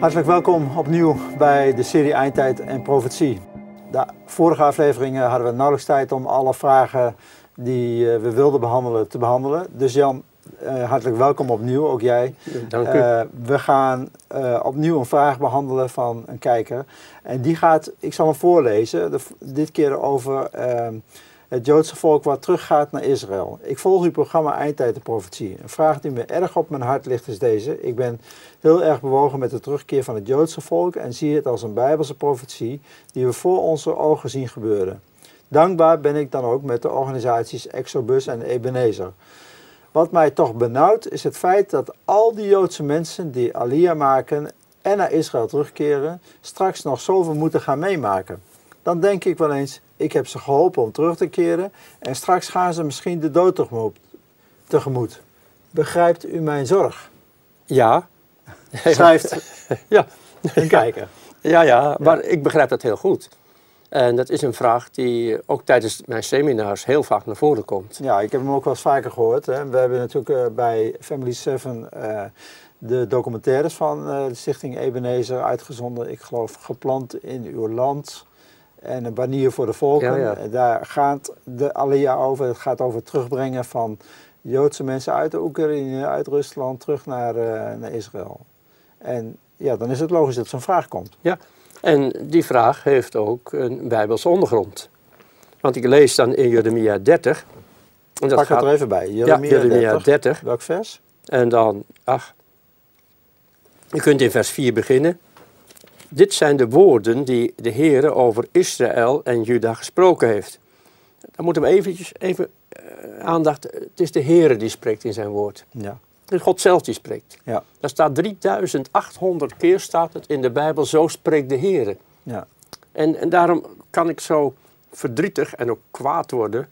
Hartelijk welkom opnieuw bij de serie Eindtijd en Profetie. De vorige afleveringen hadden we nauwelijks tijd om alle vragen die eh, we wilden behandelen te behandelen. Dus Jan, uh, hartelijk welkom opnieuw, ook jij. Dank u. Uh, we gaan uh, opnieuw een vraag behandelen van een kijker. En die gaat, ik zal hem voorlezen, de, dit keer over ehm, het Joodse volk wat teruggaat naar Israël. Ik volg uw programma Eindtijd en Profetie. Een vraag die me erg op mijn hart ligt is deze. Ik ben heel erg bewogen met de terugkeer van het Joodse volk en zie het als een bijbelse profetie die we voor onze ogen zien gebeuren. Dankbaar ben ik dan ook met de organisaties Exobus en Ebenezer. Wat mij toch benauwt is het feit dat al die Joodse mensen die Aliyah maken en naar Israël terugkeren, straks nog zoveel moeten gaan meemaken. Dan denk ik wel eens, ik heb ze geholpen om terug te keren en straks gaan ze misschien de dood tegemoet. Begrijpt u mijn zorg? Ja. Schrijft ja. een kijker. Ja, ja, maar ik begrijp dat heel goed. En dat is een vraag die ook tijdens mijn seminars heel vaak naar voren komt. Ja, ik heb hem ook wel eens vaker gehoord. Hè. We hebben natuurlijk uh, bij Family 7 uh, de documentaires van uh, de Stichting Ebenezer uitgezonden. Ik geloof geplant in uw land en een banier voor de volken. Ja, ja. Daar gaat de alia over. Het gaat over het terugbrengen van Joodse mensen uit de Oekraïne, uit Rusland, terug naar, naar Israël. En ja, dan is het logisch dat zo'n vraag komt. Ja, en die vraag heeft ook een bijbelse ondergrond. Want ik lees dan in Jeremia 30. En dat Pak gaat, het er even bij. Jeremia, ja, Jeremia 30. 30. Welk vers? En dan, ach, je kunt in vers 4 beginnen. Dit zijn de woorden die de Heer over Israël en Juda gesproken heeft. Dan moeten we eventjes, even uh, aandacht, het is de Heer die spreekt in zijn woord. Ja. Het is God zelf die spreekt. Ja. Daar staat 3800 keer staat het in de Bijbel, zo spreekt de Heer. Ja. En, en daarom kan ik zo verdrietig en ook kwaad worden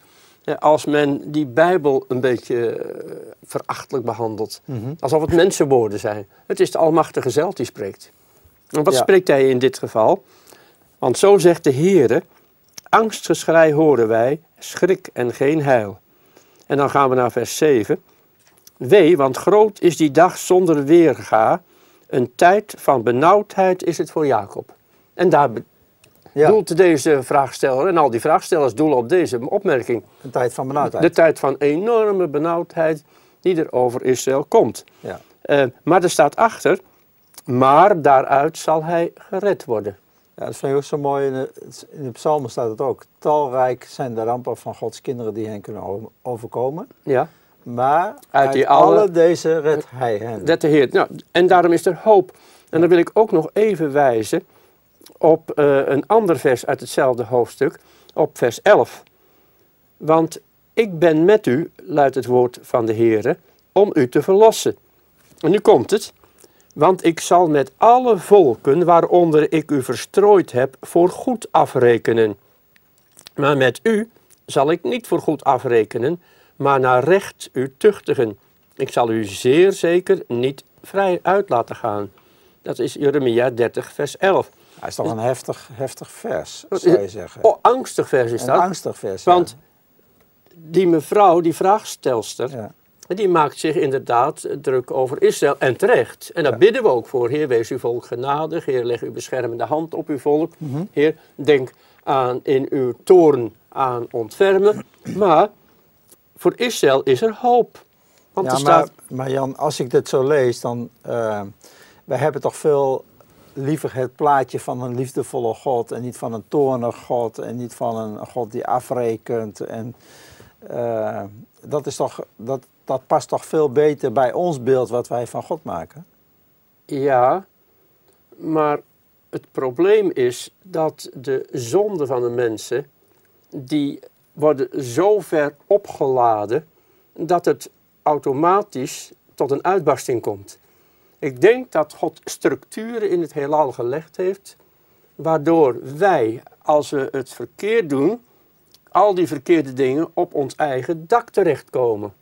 als men die Bijbel een beetje uh, verachtelijk behandelt. Mm -hmm. Alsof het mensenwoorden zijn. Het is de Almachtige zelf die spreekt. En wat Ja. spreekt hij in dit geval? Want zo zegt de Heere, angstgeschrei horen wij, schrik en geen heil. En dan gaan we naar vers 7. Wee, want groot is die dag zonder weerga, een tijd van benauwdheid is het voor Jacob. En daar Ja. doelt deze vraagsteller, en al die vraagstellers doelen op deze opmerking. Een tijd van benauwdheid. De tijd van enorme benauwdheid die er over Israël komt. Ja. Eh, maar er staat achter, maar daaruit zal hij gered worden. Ja, dat vind ik ook zo mooi. In de, in de psalmen staat het ook. Talrijk zijn de rampen van Gods kinderen die hen kunnen overkomen. Ja, Maar Uit uit, die alle, alle- deze redt hij hen. dat de Heer. Nou, en daarom is er hoop. En dan wil ik ook nog even wijzen op eh, een ander vers uit hetzelfde hoofdstuk, op vers 11. Want ik ben met u, luidt het woord van de Heer, om u te verlossen. En nu komt het. Want ik zal met alle volken waaronder ik u verstrooid heb, voor goed afrekenen. Maar met u zal ik niet voor goed afrekenen, maar naar recht u tuchtigen. Ik zal u zeer zeker niet vrij uit laten gaan. Dat is Jeremia 30, vers 11. Hij is toch een heftig, heftig vers, zou je zeggen. Oh, angstig vers is een dat. angstig vers. ja. Want die mevrouw, die vraagstelster, Ja. Die maakt zich inderdaad druk over Israël. En terecht. En daar Ja. bidden we ook voor. Heer, wees uw volk genadig. Heer, leg uw beschermende hand op uw volk. Mhm. Heer, denk aan in uw toorn aan ontfermen. Maar voor Israël is er hoop. Want Ja, er maar, staat... maar Jan, als ik dit zo lees, dan... eh wij hebben toch veel liever het plaatje van een liefdevolle God... en niet van een toornig God en niet van een God die afrekent. En, eh, dat, is toch, dat, dat past toch veel beter bij ons beeld wat wij van God maken? Ja, maar het probleem is dat de zonden van de mensen, die worden zo ver opgeladen dat het automatisch tot een uitbarsting komt. Ik denk dat God structuren in het heelal gelegd heeft, waardoor wij, als we het verkeerd doen, al die verkeerde dingen op ons eigen dak terechtkomen.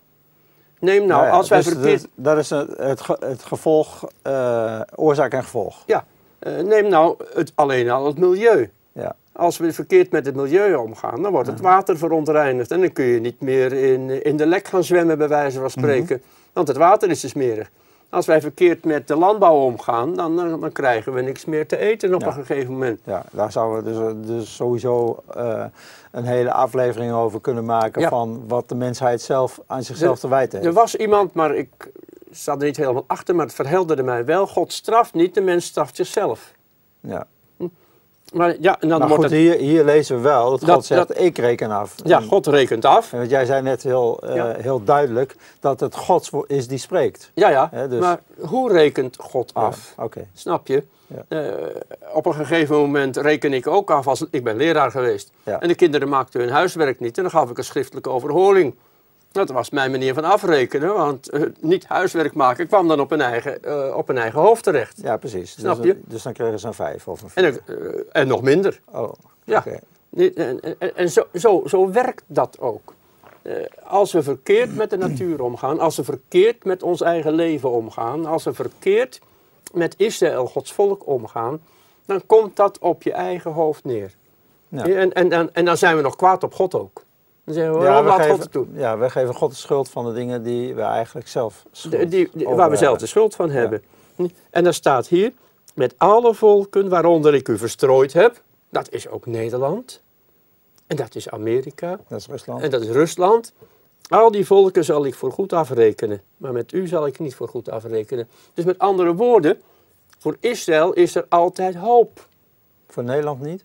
Neem nou, Ja, ja, als wij dus verkeerd... dat- is het, het, ge- het gevolg, eh, oorzaak en gevolg. Ja, eh, neem nou het, alleen al het milieu. Ja. Als we verkeerd met het milieu omgaan, dan wordt het water verontreinigd. En dan kun je niet meer in, in de lek gaan zwemmen, bij wijze van spreken. Want het water is te smerig. Als wij verkeerd met de landbouw omgaan, dan, dan, dan krijgen we niks meer te eten op Ja. een gegeven moment. Ja, daar zouden we dus, dus sowieso eh, een hele aflevering over kunnen maken Ja. van wat de mensheid zelf aan zichzelf Er- te wijten Er heeft. was iemand, maar ik zat er niet helemaal achter, maar het verhelderde mij wel. God straft niet, de mens straft zichzelf. Ja. Maar ja, en dan Maar wordt goed, het... hier, hier lezen we wel dat, Dat- God zegt, ik reken af. Ja, God rekent af. en Want jij zei net heel, eh, Ja. heel duidelijk dat het God is die spreekt. Ja, ja. Dus- Maar hoe rekent God af? Ja, Oké. Snap je? Ja. Eh, op een gegeven moment reken ik ook af als ik ben leraar geweest. En de kinderen maakten hun huiswerk niet en dan gaf ik een schriftelijke overhoring. Dat was mijn manier van afrekenen, want eh, niet huiswerk maken kwam dan op een eigen, eh, op een eigen hoofd terecht. Ja, precies. Snap dus, je? Dus dan kregen ze een vijf of een En, eh, en nog minder. Oh, Ja. En, en, en zo, zo, zo werkt dat ook. Als we verkeerd met de natuur omgaan, als we verkeerd met ons eigen leven omgaan, als we verkeerd met Israël, Gods volk, omgaan, dan komt dat op je eigen hoofd neer. Ja. En, en, en, en dan zijn we nog kwaad op God ook. Dan zeggen we, Ja, waarom we laat God geven, het doen? ja, we geven God de schuld van de dingen die we eigenlijk zelf schuld De- die, waar we zelf de schuld van hebben. En dan staat hier, met alle volken waaronder ik u verstrooid heb, dat is ook Nederland. En dat is Amerika. Dat is Rusland. En dat is Rusland. Al die volken zal ik voor goed afrekenen. Maar met u zal ik niet voor goed afrekenen. Dus met andere woorden, voor Israël is er altijd hoop. Voor Nederland niet,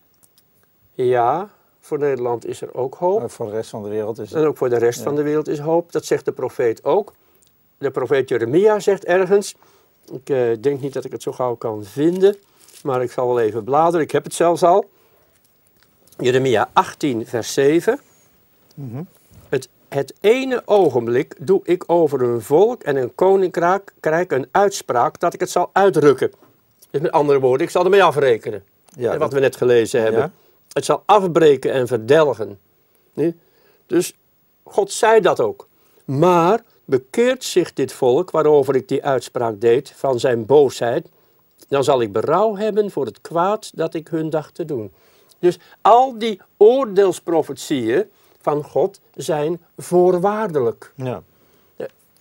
Ja, voor Nederland is er ook hoop. maar voor de rest van de wereld is het... En ook voor de rest Ja. van de wereld is hoop. Dat zegt de profeet ook. De profeet Jeremia zegt ergens. Ik eh, denk niet dat ik het zo gauw kan vinden. Maar ik zal wel even bladeren. Ik heb het zelfs al. Jeremia 18, vers 7. Mhm. Het, het ene ogenblik doe ik over een volk en een koninkrijk krijg een uitspraak dat ik het zal uitrukken. Dus met andere woorden, ik zal ermee afrekenen. Ja, wat dat- we net gelezen hebben. Ja. Het zal afbreken en verdelgen. Dus God zei dat ook. Maar bekeert zich dit volk waarover ik die uitspraak deed van zijn boosheid, dan zal ik berouw hebben voor het kwaad dat ik hun dacht te doen. Dus al die oordeelsprofetieën van God zijn voorwaardelijk. ja.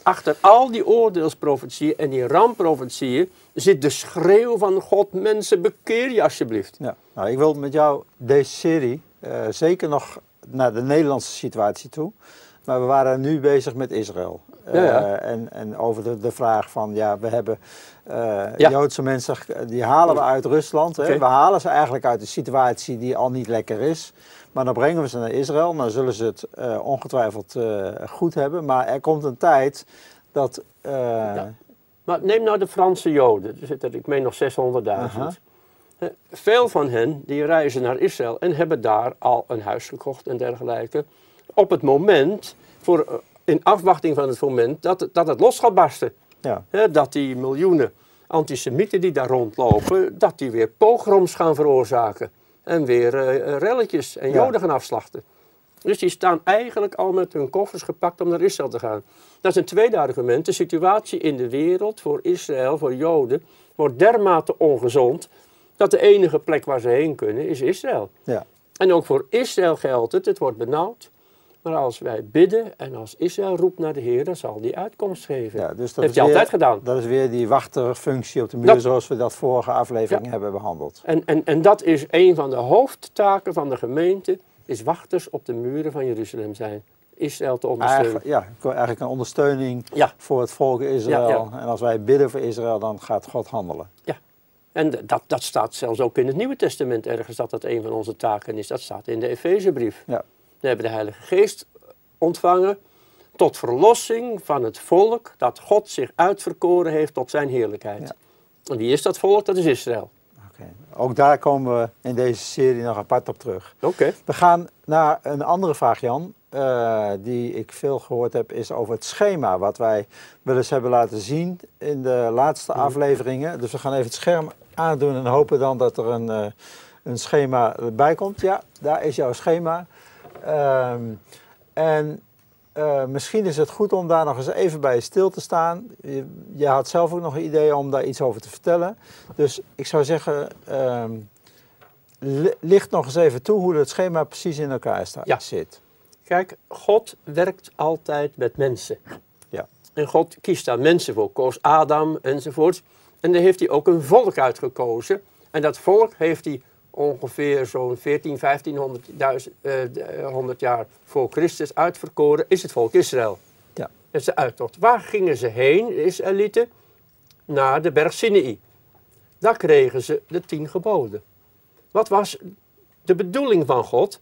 Achter al die oordeelsprofetieën en die rampprofetieën zit de schreeuw van God, mensen bekeer je alsjeblieft. Ja. Nou, ik wil met jou deze serie eh, zeker nog naar de Nederlandse situatie toe. Maar we waren nu bezig met Israël. Ja, ja. Eh, en, en over de, de vraag van, ja, we hebben eh, Ja. Joodse mensen, die halen we uit Rusland. Hè? We halen ze eigenlijk uit een situatie die al niet lekker is. Maar dan brengen we ze naar Israël. Dan zullen ze het eh, ongetwijfeld goed hebben. Maar er komt een tijd dat... Maar neem nou de Franse Joden, er zitten, ik meen nog 600.000. Aha. Eh, Veel van hen die reizen naar Israël en hebben daar al een huis gekocht en dergelijke. Op het moment, voor, in afwachting van het moment dat, het- dat het los gaat barsten. ja. Dat die miljoenen antisemieten die daar rondlopen, dat die weer pogroms gaan veroorzaken. En weer eh, relletjes en joden gaan afslachten. Dus die staan eigenlijk al met hun koffers gepakt om naar Israël te gaan. Dat is een tweede argument. De situatie in de wereld voor Israël, voor Joden, wordt dermate ongezond dat de enige plek waar ze heen kunnen is Israël. Ja. En ook voor Israël geldt het, het wordt benauwd. Maar als wij bidden en als Israël roept naar de Heer, dan zal die uitkomst geven. Ja, dus dat dat heeft hij weer- altijd gedaan. Dat is weer die wachterfunctie op de muur, Dat- zoals we dat vorige aflevering hebben behandeld. En, en, en dat is een van de hoofdtaken van de gemeente, is wachters op de muren van Jeruzalem zijn. Israël te ondersteunen. Ja, eigenlijk een ondersteuning Ja. voor het volk Israël. Ja, En als wij bidden voor Israël, dan gaat God handelen. En d- dat, dat staat zelfs ook in het Nieuwe Testament ergens, dat dat een van onze taken is. Dat staat in de Efezebrief. Ja. We hebben de Heilige Geest ontvangen tot verlossing van het volk dat God zich uitverkoren heeft tot zijn heerlijkheid. Ja. En wie is dat volk? Dat is Israël. Oké. Ook daar komen we in deze serie nog apart op terug. Oké. We gaan naar een andere vraag, Jan, eh, die ik veel gehoord heb, is over het schema wat wij wel eens hebben laten zien in de laatste Mhm. afleveringen. Dus we gaan even het scherm aandoen en hopen dan dat er een, eh, een schema bij komt. Ja, daar is jouw schema. Ehm, en eh, misschien is het goed om daar nog eens even bij stil te staan. Je, je had zelf ook nog een idee om daar iets over te vertellen. Dus ik zou zeggen, li- licht nog eens even toe hoe het schema precies in elkaar sta- Ja. zit. Kijk, God werkt altijd met mensen. Ja. En God kiest daar mensen voor, koos Adam enzovoort. En daar heeft hij ook een volk uitgekozen. En dat volk heeft hij ongeveer zo'n 14, 1500 uh, 100 jaar voor Christus uitverkoren, is het volk Israël. Ja. Dat is de uittocht. Waar gingen ze heen, de Israëlieten? Naar de berg Sinai. Daar kregen ze de tien geboden. Wat was de bedoeling van God?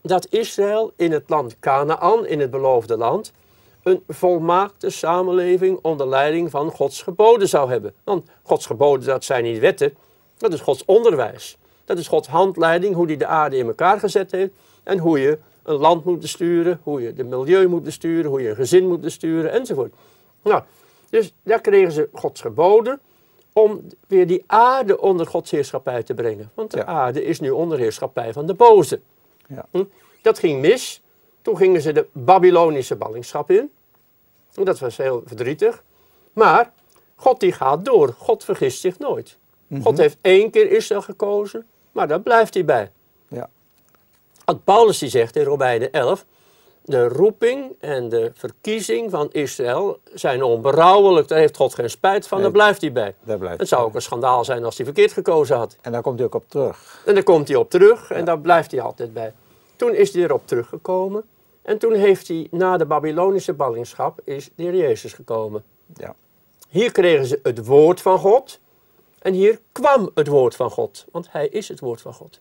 Dat Israël in het land Canaan, in het beloofde land, een volmaakte samenleving onder leiding van Gods geboden zou hebben. Want Gods geboden, dat zijn niet wetten, dat is Gods onderwijs. Dat is Gods handleiding, hoe hij de aarde in elkaar gezet heeft en hoe je een land moet besturen, hoe je de milieu moet besturen, hoe je een gezin moet besturen enzovoort. Nou, dus daar kregen ze Gods geboden om weer die aarde onder Gods heerschappij te brengen. Want de aarde is nu onder heerschappij van de boze. Ja. Hm? Dat ging mis. Toen gingen ze de Babylonische ballingschap in. Dat was heel verdrietig. Maar God die gaat door. God vergist zich nooit. Mhm. God heeft één keer Israël gekozen, maar daar blijft hij bij. Ja. Want Paulus die zegt in Romeinen 11, de roeping en de verkiezing van Israël zijn onberouwelijk. Daar heeft God geen spijt van, Nee, daar blijft hij bij. Daar blijft Het zou ook een schandaal zijn als hij verkeerd gekozen had. En daar komt hij ook op terug. En daar komt hij op terug en daar blijft hij altijd bij. Toen is hij erop teruggekomen. En toen heeft hij na de Babylonische ballingschap is de Heer Jezus gekomen. Ja. Hier kregen ze het woord van God. En hier kwam het woord van God. Want hij is het woord van God.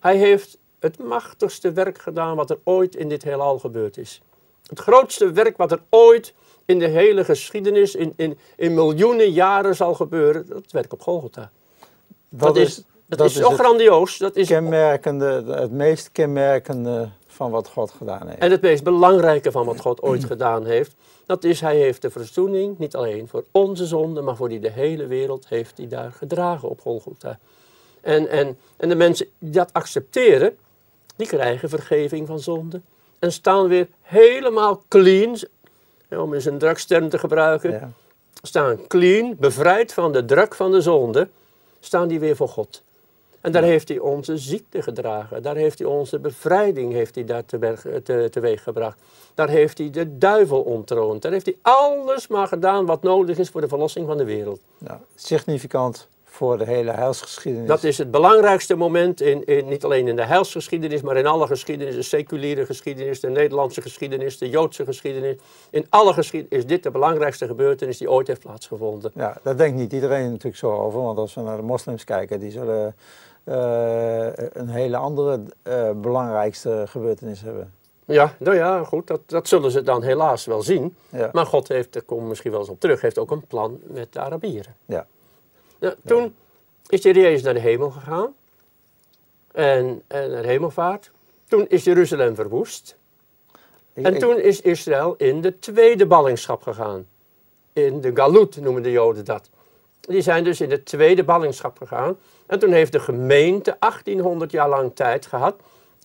Hij heeft het machtigste werk gedaan wat er ooit in dit heelal gebeurd is. Het grootste werk wat er ooit in de hele geschiedenis, in, in, in miljoenen jaren zal gebeuren, dat werk op Golgotha. Dat, is, dat is zo het grandioos. Dat is kenmerkende, het meest kenmerkende van wat God gedaan heeft. En het meest belangrijke van wat God ooit gedaan heeft, dat is hij heeft de verzoening, niet alleen voor onze zonde, maar voor die de hele wereld heeft hij daar gedragen op Golgotha. En, en, en de mensen die dat accepteren, die krijgen vergeving van zonde. En staan weer helemaal clean, om eens een drugsterm te gebruiken, Ja. staan clean, bevrijd van de druk van de zonde, staan die weer voor God. En daar heeft hij onze ziekte gedragen. Daar heeft hij onze bevrijding heeft hij daar teweeg, te, teweeg gebracht. Daar heeft hij de duivel ontroond. Daar heeft hij alles maar gedaan wat nodig is voor de verlossing van de wereld. Nou, significant voor de hele heilsgeschiedenis. Dat is het belangrijkste moment, in, in, niet alleen in de heilsgeschiedenis, maar in alle geschiedenis, de seculiere geschiedenis, de Nederlandse geschiedenis, de Joodse geschiedenis. In alle geschiedenis is dit de belangrijkste gebeurtenis die ooit heeft plaatsgevonden. Ja, daar denkt niet iedereen natuurlijk zo over. Want als we naar de moslims kijken, die zullen eh, een hele andere eh, belangrijkste gebeurtenis hebben. Ja, nou ja, goed, dat, dat zullen ze dan helaas wel zien. Ja. Maar God heeft, daar komen we misschien wel eens op terug, heeft ook een plan met de Arabieren. Ja. Nou, toen is de Jezus naar de hemel gegaan. En, en naar de hemelvaart. Toen is Jeruzalem verwoest. Ik- En ik- toen is Israël in de tweede ballingschap gegaan. In de Galut noemen de Joden dat. Die zijn dus in de tweede ballingschap gegaan. En toen heeft de gemeente 1800 jaar lang tijd gehad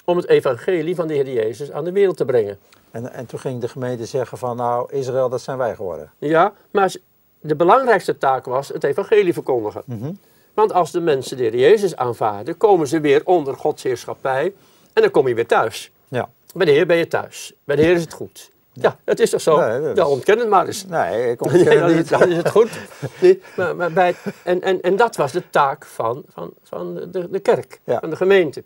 om het evangelie van de Heer Jezus aan de wereld te brengen. en, en toen ging de gemeente zeggen van nou, Israël, dat zijn wij geworden. Ja, maar de belangrijkste taak was het evangelie verkondigen. Mhm. Want als de mensen de Heer Jezus aanvaarden, komen ze weer onder Gods heerschappij en dan kom je weer thuis. Ja. Bij de Heer ben je thuis. Bij de Heer is het goed. Ja, het is toch zo? Nee, dat Ja, ontken het maar eens. Nee, ik ontken het niet. dan is het goed. Nee, maar, maar bij, en, en, en dat was de taak van, van, van de, de kerk, Ja. van de gemeente.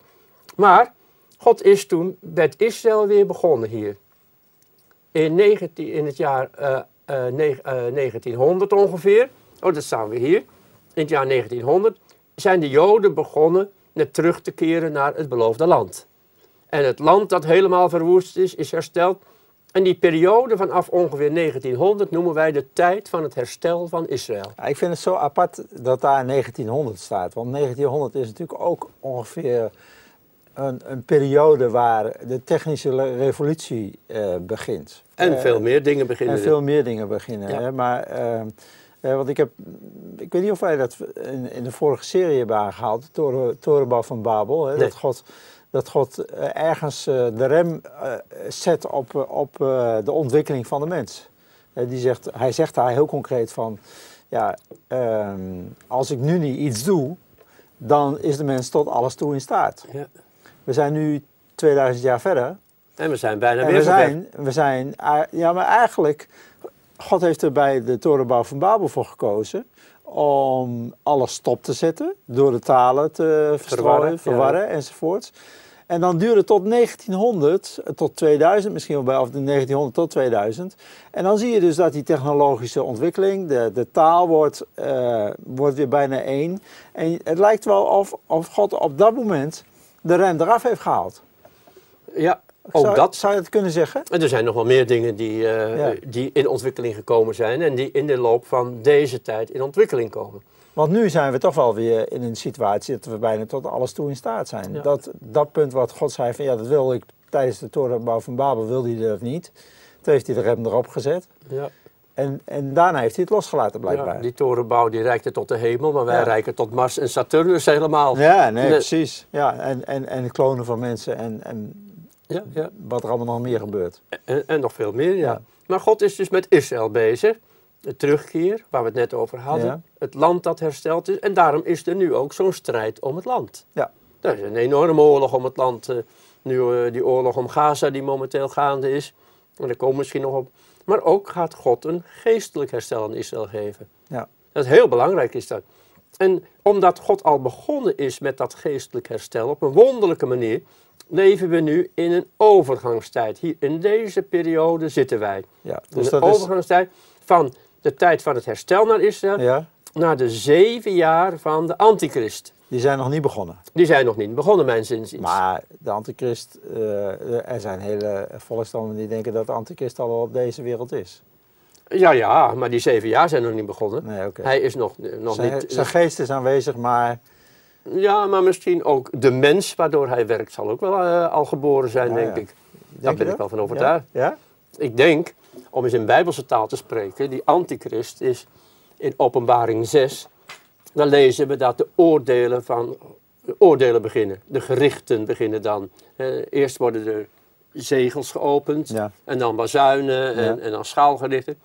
Maar God is toen met Israël weer begonnen hier. In, 19, in het jaar eh, eh, neg- eh, 1900 ongeveer, oh dat staan we hier, in het jaar 1900 zijn de Joden begonnen met terug te keren naar het beloofde land. En het land dat helemaal verwoest is, is hersteld. En die periode vanaf ongeveer 1900 noemen wij de tijd van het herstel van Israël. Ja, ik vind het zo apart dat daar 1900 staat. Want 1900 is natuurlijk ook ongeveer een, een periode waar de technische revolutie eh, begint. En Eh, veel meer dingen beginnen. En veel meer dingen beginnen. Ja. Hè? Maar, eh, eh, want ik heb, ik weet niet of wij dat in, in de vorige serie hebben aangehaald, de toren, torenbouw van Babel. Hè? Nee. Dat God, dat God eh, ergens eh, de rem eh, zet op, op de ontwikkeling van de mens. Die zegt, hij zegt daar heel concreet van, ja, ehm, als ik nu niet iets doe, dan is de mens tot alles toe in staat. Ja. We zijn nu 2000 jaar verder En we zijn bijna en weer we zijn, we zijn, ja, maar eigenlijk God heeft er bij de torenbouw van Babel voor gekozen om alles stop te zetten, door de talen te verstrooien, Verwarren, verwarren, ja. enzovoorts. En dan duurde het tot 1900, eh, tot 2000 misschien wel bij, of de 1900 tot 2000. En dan zie je dus dat die technologische ontwikkeling, de, de taal wordt, eh, wordt weer bijna één. En het lijkt wel of, of God op dat moment de rem eraf heeft gehaald. Ja, ook zou, dat. Zou je het kunnen zeggen? En er zijn nog wel meer dingen die, eh, Ja. die in ontwikkeling gekomen zijn en die in de loop van deze tijd in ontwikkeling komen. Want nu zijn we toch wel weer in een situatie dat we bijna tot alles toe in staat zijn. Ja. Dat, dat punt wat God zei van ja, dat wil ik tijdens de torenbouw van Babel, wilde hij dat niet. Toen heeft hij de rem erop gezet. Ja. En, en daarna heeft hij het losgelaten blijkbaar. Ja, die torenbouw die reikte tot de hemel, maar wij Ja. reiken tot Mars en Saturnus helemaal. Ja, nee, precies. Ja, en, en, en het klonen van mensen en, en Ja, ja. wat er allemaal nog meer gebeurt. En, en nog veel meer, ja. Ja. Maar God is dus met Israël bezig. De terugkeer, waar we het net over hadden. Ja. Het land dat hersteld is. En daarom is er nu ook zo'n strijd om het land. Ja. Er is een enorme oorlog om het land. eh, nu eh, die oorlog om Gaza die momenteel gaande is. En daar komen we misschien nog op. Maar ook gaat God een geestelijk herstel aan Israël geven. Ja. Dat is heel belangrijk is dat. En omdat God al begonnen is met dat geestelijk herstel op een wonderlijke manier, leven we nu in een overgangstijd. Hier in deze periode zitten wij. Ja, Dus dus een dat is, overgangstijd van de tijd van het herstel naar Israël ja, naar de zeven jaar van de antichrist. die zijn nog niet begonnen. Die zijn nog niet begonnen, mijn zinziens. Maar de antichrist, eh, er zijn hele volkstammen die denken dat de antichrist al op deze wereld is. Ja, ja, maar die zeven jaar zijn nog niet begonnen. Nee, oké. Hij is nog, nog Zijn, niet... zijn geest is aanwezig, maar Ja, maar misschien ook de mens waardoor hij werkt zal ook wel eh, al geboren zijn, denk ja. ik. Daar ben ik wel van overtuigd. Ja? ja? Ik denk, om eens in bijbelse taal te spreken, die antichrist is in openbaring 6. Dan lezen we dat de oordelen, van, de oordelen beginnen. De gerichten beginnen dan. Eerst worden er zegels geopend. Ja. En dan bazuinen en, Ja. en dan schaalgerichten.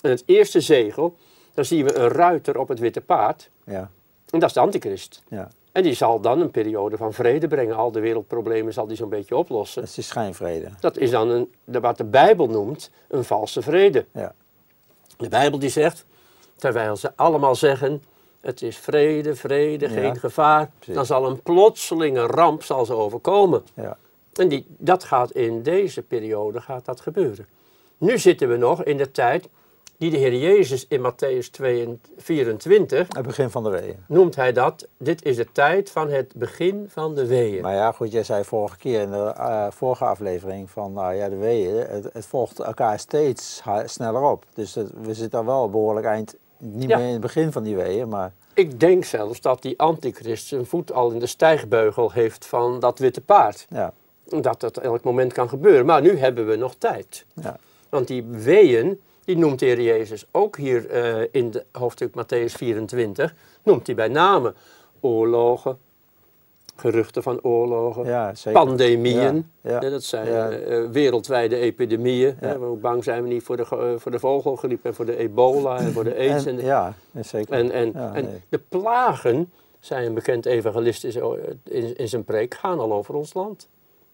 En het eerste zegel, dan zien we een ruiter op het witte paard. Ja, En dat is de antichrist. ja. En die zal dan een periode van vrede brengen. Al de wereldproblemen zal die zo'n beetje oplossen. dat is die schijnvrede. Dat is dan een, wat de Bijbel noemt een valse vrede. Ja. De Bijbel die zegt, terwijl ze allemaal zeggen, het is vrede, vrede, Ja, geen gevaar, precies. dan zal een plotselinge ramp zal ze overkomen. Ja. En die, dat gaat in deze periode gaat dat gebeuren. Nu zitten we nog in de tijd die de Heer Jezus in Matthäus 2 24 Het begin van de weeën. noemt hij dat, dit is de tijd van het begin van de weeën. Maar ja, goed, jij zei vorige keer in de eh, vorige aflevering van, nou ja, de weeën, het, het volgt elkaar steeds sneller op. Dus het- we zitten al wel behoorlijk eind, niet Ja. meer in het begin van die weeën, maar Ik denk zelfs dat die antichrist zijn voet al in de stijgbeugel heeft van dat witte paard. ja, Dat dat elk moment kan gebeuren. Maar nu hebben we nog tijd. ja, Want die weeën, die noemt de Heer Jezus ook hier eh, in de hoofdstuk Matthäus 24, noemt hij bij name oorlogen, geruchten van oorlogen, ja pandemieën. Ja, dat zijn eh, eh, wereldwijde epidemieën. Hè, hoe bang zijn we niet voor de, eh, voor de vogelgriep en voor de ebola en voor de aids. En, ja, zeker. en, en, en de plagen, zei een bekend evangelist in zijn- in, in zijn preek, gaan al over ons land.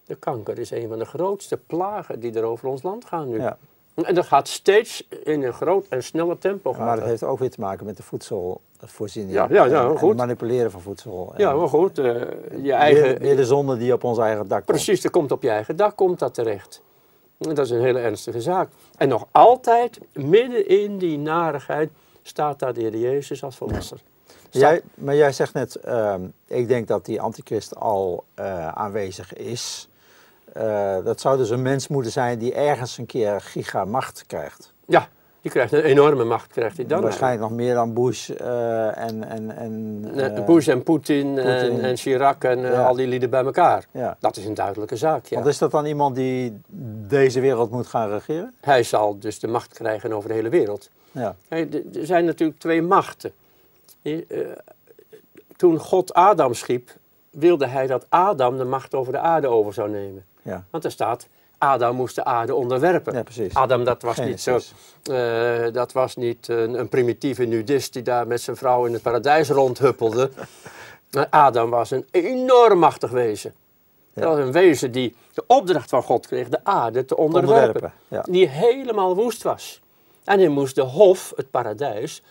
De kanker is een van de grootste plagen die er over ons land gaan nu. Ja. En dat gaat steeds in een groot en sneller tempo. Maar dat heeft ook weer te maken met de voedselvoorziening. Ja, ja, ja, en, en goed. het manipuleren van voedsel. Ja, maar goed, eh, je eigen, weer de zonde die op ons eigen dak komt. precies, komt op je eigen dak komt dat terecht. En dat is een hele ernstige zaak. En nog altijd, midden in die narigheid, staat daar de Heer Jezus als verlosser. Jij, maar jij zegt net, ehm, ik denk dat die antichrist al eh, aanwezig is. Eh, dat zou dus een mens moeten zijn die ergens een keer gigamacht krijgt. Ja, die krijgt een enorme macht, krijgt hij dan. Waarschijnlijk nog meer dan Bush eh, en... en, en Eh, Bush en Poetin en, en Chirac en Ja. al die lieden bij elkaar. Ja. Dat is een duidelijke zaak, ja. Want is dat dan iemand die deze wereld moet gaan regeren? Hij zal dus de macht krijgen over de hele wereld. Ja, Kijk, Er zijn natuurlijk twee machten. Toen God Adam schiep, wilde hij dat Adam de macht over de aarde over zou nemen. Ja. Want er staat, Adam moest de aarde onderwerpen. ja precies. Adam, dat was niet zo. Eh, dat was niet een, een primitieve nudist die daar met zijn vrouw in het paradijs rondhuppelde. Maar Adam was een enorm machtig wezen. Dat was een wezen die de opdracht van God kreeg de aarde te onderwerpen. Onderwerpen, ja. Die helemaal woest was. En hij moest de hof, het paradijs,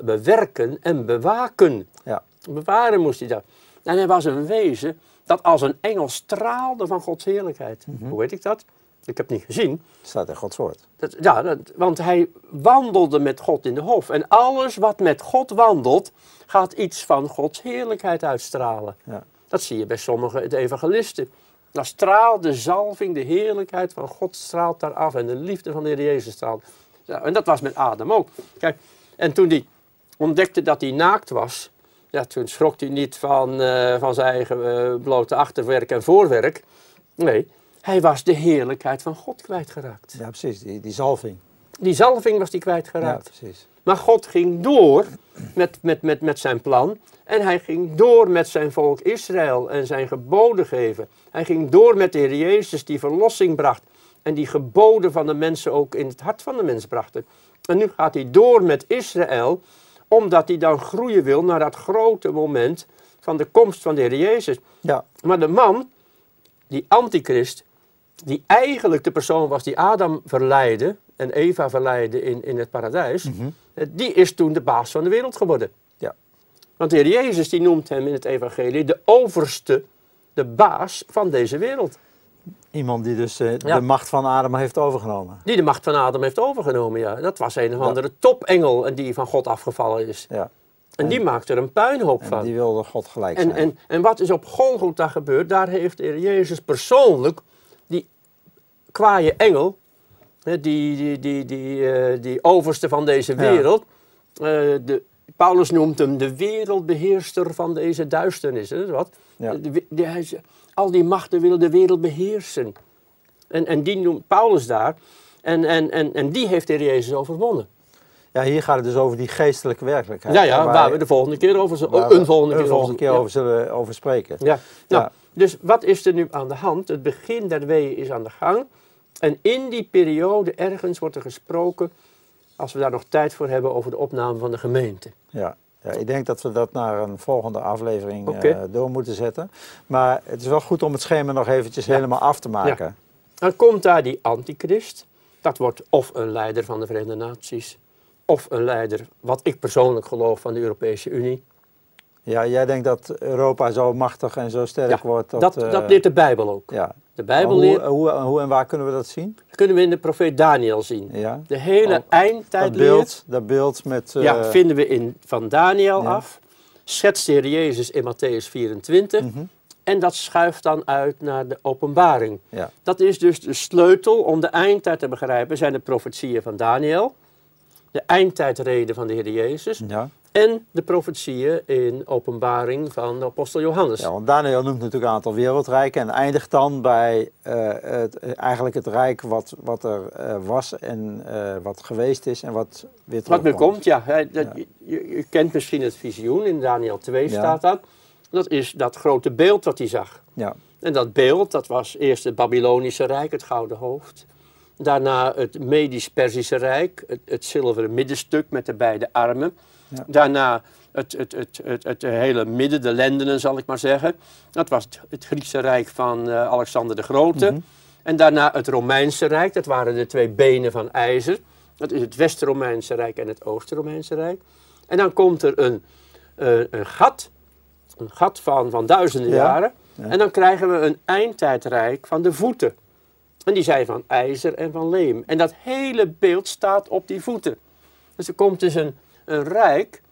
bewerken en bewaken. Ja. Bewaren moest hij dat. En hij was een wezen dat als een engel straalde van Gods heerlijkheid. Hoe weet ik dat? Ik heb het niet gezien. Staat in Gods woord. Dat, ja, dat- want hij wandelde met God in de hof. En alles wat met God wandelt, gaat iets van Gods heerlijkheid uitstralen. Ja. Dat zie je bij sommige evangelisten. Dan straalt de zalving, de heerlijkheid van God straalt daar af en de liefde van de Heer Jezus straalt. Ja, en dat was met Adam ook. Kijk, en toen hij ontdekte dat hij naakt was, ja, toen schrok hij niet van, eh, van zijn eigen eh, blote achterwerk en voorwerk. Nee, hij was de heerlijkheid van God kwijtgeraakt. Ja, precies. Die, die zalving. Die zalving was hij Ja, kwijtgeraakt. precies. Maar God ging door met, met, met, met zijn plan. En hij ging door met zijn volk Israël en zijn geboden geven. Hij ging door met de Heer Jezus die verlossing bracht. En die geboden van de mensen ook in het hart van de mens brachten. En nu gaat hij door met Israël, omdat hij dan groeien wil naar dat grote moment van de komst van de Heer Jezus. Ja, Maar de man, die antichrist, die eigenlijk de persoon was die Adam verleidde en Eva verleidde in, in het paradijs, eh, die is toen de baas van de wereld geworden. ja. Want de Heer Jezus die noemt hem in het evangelie de overste, de baas van deze wereld. Iemand die dus eh, Ja. de macht van Adam heeft overgenomen. Die de macht van Adam heeft overgenomen, ja. Dat was een of andere topengel en die van God afgevallen is. Ja. En die maakte er een puinhoop En van. die wilde God gelijk En, zijn. en, en wat is op Golgotha gebeurd? Daar heeft Jezus persoonlijk die kwaaie engel, die, die, die, die, eh, die overste van deze wereld, eh, de, Paulus noemt hem de wereldbeheerster van deze duisternis. hè, wat? Ja. De we- de- hij ze- al die machten willen de wereld beheersen. En, en die noemt Paulus daar. En, en, en, en die heeft de Heer Jezus overwonnen. Ja, hier gaat het dus over die geestelijke werkelijkheid. Ja, ja, waar waar we de volgende keer over zullen, een volgende keer, volgende keer ja. over zullen over spreken. Ja, nou, Ja. dus wat is er nu aan de hand? Het begin der weeën is aan de gang. En in die periode ergens wordt er gesproken, als we daar nog tijd voor hebben, over de opname van de gemeente. Ja. Ja, ik denk dat we dat naar een volgende aflevering eh, door moeten zetten. Maar het is wel goed om het schema nog eventjes helemaal af te maken. Dan komt daar die antichrist. Dat wordt of een leider van de Verenigde Naties, of een leider, wat ik persoonlijk geloof, van de Europese Unie. Ja, jij denkt dat Europa zo machtig en zo sterk Ja, wordt. Dat, dat, eh, dat leert de Bijbel ook. Ja. De Bijbel hoe, leert, hoe, hoe en waar kunnen we dat zien? dat kunnen we in de profeet Daniel zien. Ja. De hele Oh, Dat beeld, dat beeld met... eh, Ja, vinden we in, van Daniel ja. af. Schetst de Heer Jezus in Matthäus 24. mhm, En dat schuift dan uit naar de openbaring. ja. Dat is dus de sleutel om de eindtijd te begrijpen. Zijn de profetieën van Daniel. De eindtijdreden van de Heer Jezus. Ja. En de profetieën in openbaring van de apostel Johannes. ja, want Daniel noemt natuurlijk een aantal wereldrijken en eindigt dan bij eh, het, eigenlijk het rijk wat, wat er eh, was en eh, wat geweest is en wat weer Wat weer terugkomt. komt, ja. dat, Ja. Je, je- je kent misschien het visioen. In Daniel 2 Ja. staat dat. Dat is dat grote beeld wat hij zag. Ja, En dat beeld, dat was eerst het Babylonische Rijk, het Gouden Hoofd. Daarna het Medisch-Persische Rijk, het, het zilveren middenstuk met de beide armen. Ja. Daarna het, het, het, het, het hele midden, de lendenen zal ik maar zeggen. Dat was het, Griekse Rijk van eh, Alexander de Grote. Mhm. En daarna het Romeinse Rijk, dat waren de twee benen van ijzer. Dat is het West-Romeinse Rijk en het Oost-Romeinse Rijk. En dan komt er een, eh, een gat, een gat van, van duizenden Ja. jaren. Ja. En dan krijgen we een eindtijdrijk van de voeten. En die zijn van ijzer en van leem. En dat hele beeld staat op die voeten. Dus er komt dus een, een rijk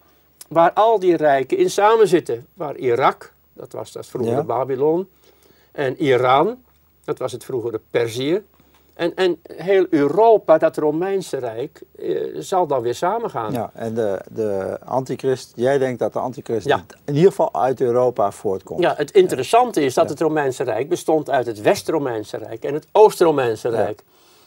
waar al die rijken in samen zitten. Waar Irak, dat was dat vroegere Ja. Babylon. En Iran, dat was het vroegere Perzië. En, en heel Europa, dat Romeinse Rijk, eh, zal dan weer samengaan. ja. en de, de antichrist, jij denkt dat de antichrist Ja. in ieder geval uit Europa voortkomt. Ja, het interessante is dat het Romeinse Rijk bestond uit het West-Romeinse Rijk en het Oost-Romeinse. Rijk.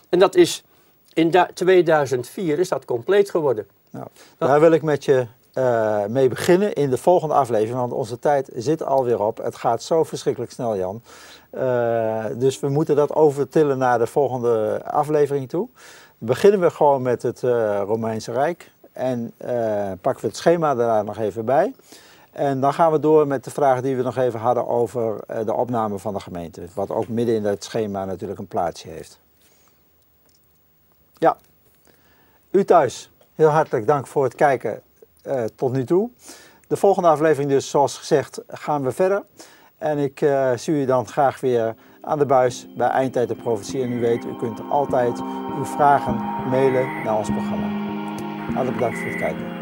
En dat is in da- 2004 is dat compleet geworden. Nou, daar wil ik met je eh, mee beginnen in de volgende aflevering, want onze tijd zit alweer op. Het gaat zo verschrikkelijk snel, Jan. Eh, dus we moeten dat overtillen naar de volgende aflevering toe. Beginnen we gewoon met het eh, Romeinse Rijk en pakken we het schema daar nog even bij. En dan gaan we door met de vraag die we nog even hadden over de opname van de gemeente. Wat ook midden in het schema natuurlijk een plaatsje heeft. Ja. U thuis, heel hartelijk dank voor het kijken uh, tot nu toe. De volgende aflevering dus, zoals gezegd, gaan we verder. En ik uh, zie u dan graag weer aan de buis bij Eindtijd de Profetie. En u weet, u kunt altijd uw vragen mailen naar ons programma. Hartelijk bedankt voor het kijken.